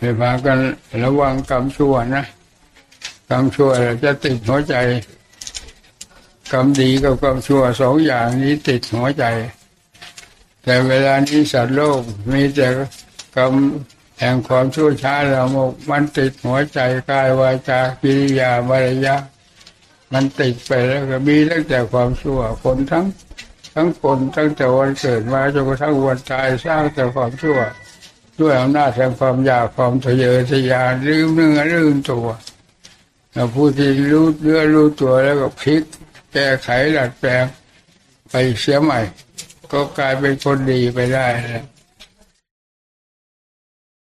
ให้พากันระวังกรรมชั่วนะกรรมชั่วจะติดหัวใจกรรมดีกับกรรมชั่วสองอย่างนี้ติดหัวใจ แต่เวลานี้สัตว์โลกมีแต่กรรมแห่งความชั่วช้าละโมกมันติดหัวใจกายวาจากิริยามารยามันติดไปแล้วก็มีตั้งแต่ความชั่วคนทั้ง ทั้งคนตั้งแต่วันเกิดมาจนกระทั่งวันตายสร้างแต่ความชั่ว ด้วยอำนาจแห่งความอยากความทะเยอทะยานลืมเนื้อลืมตัวผู้ที่รู้เนื้อรู้ตัวแล้วก็พลิกแก้ไขดัดแปลงไปเสียใหม่ ก็กลายเป็นคนดีไปได้นะ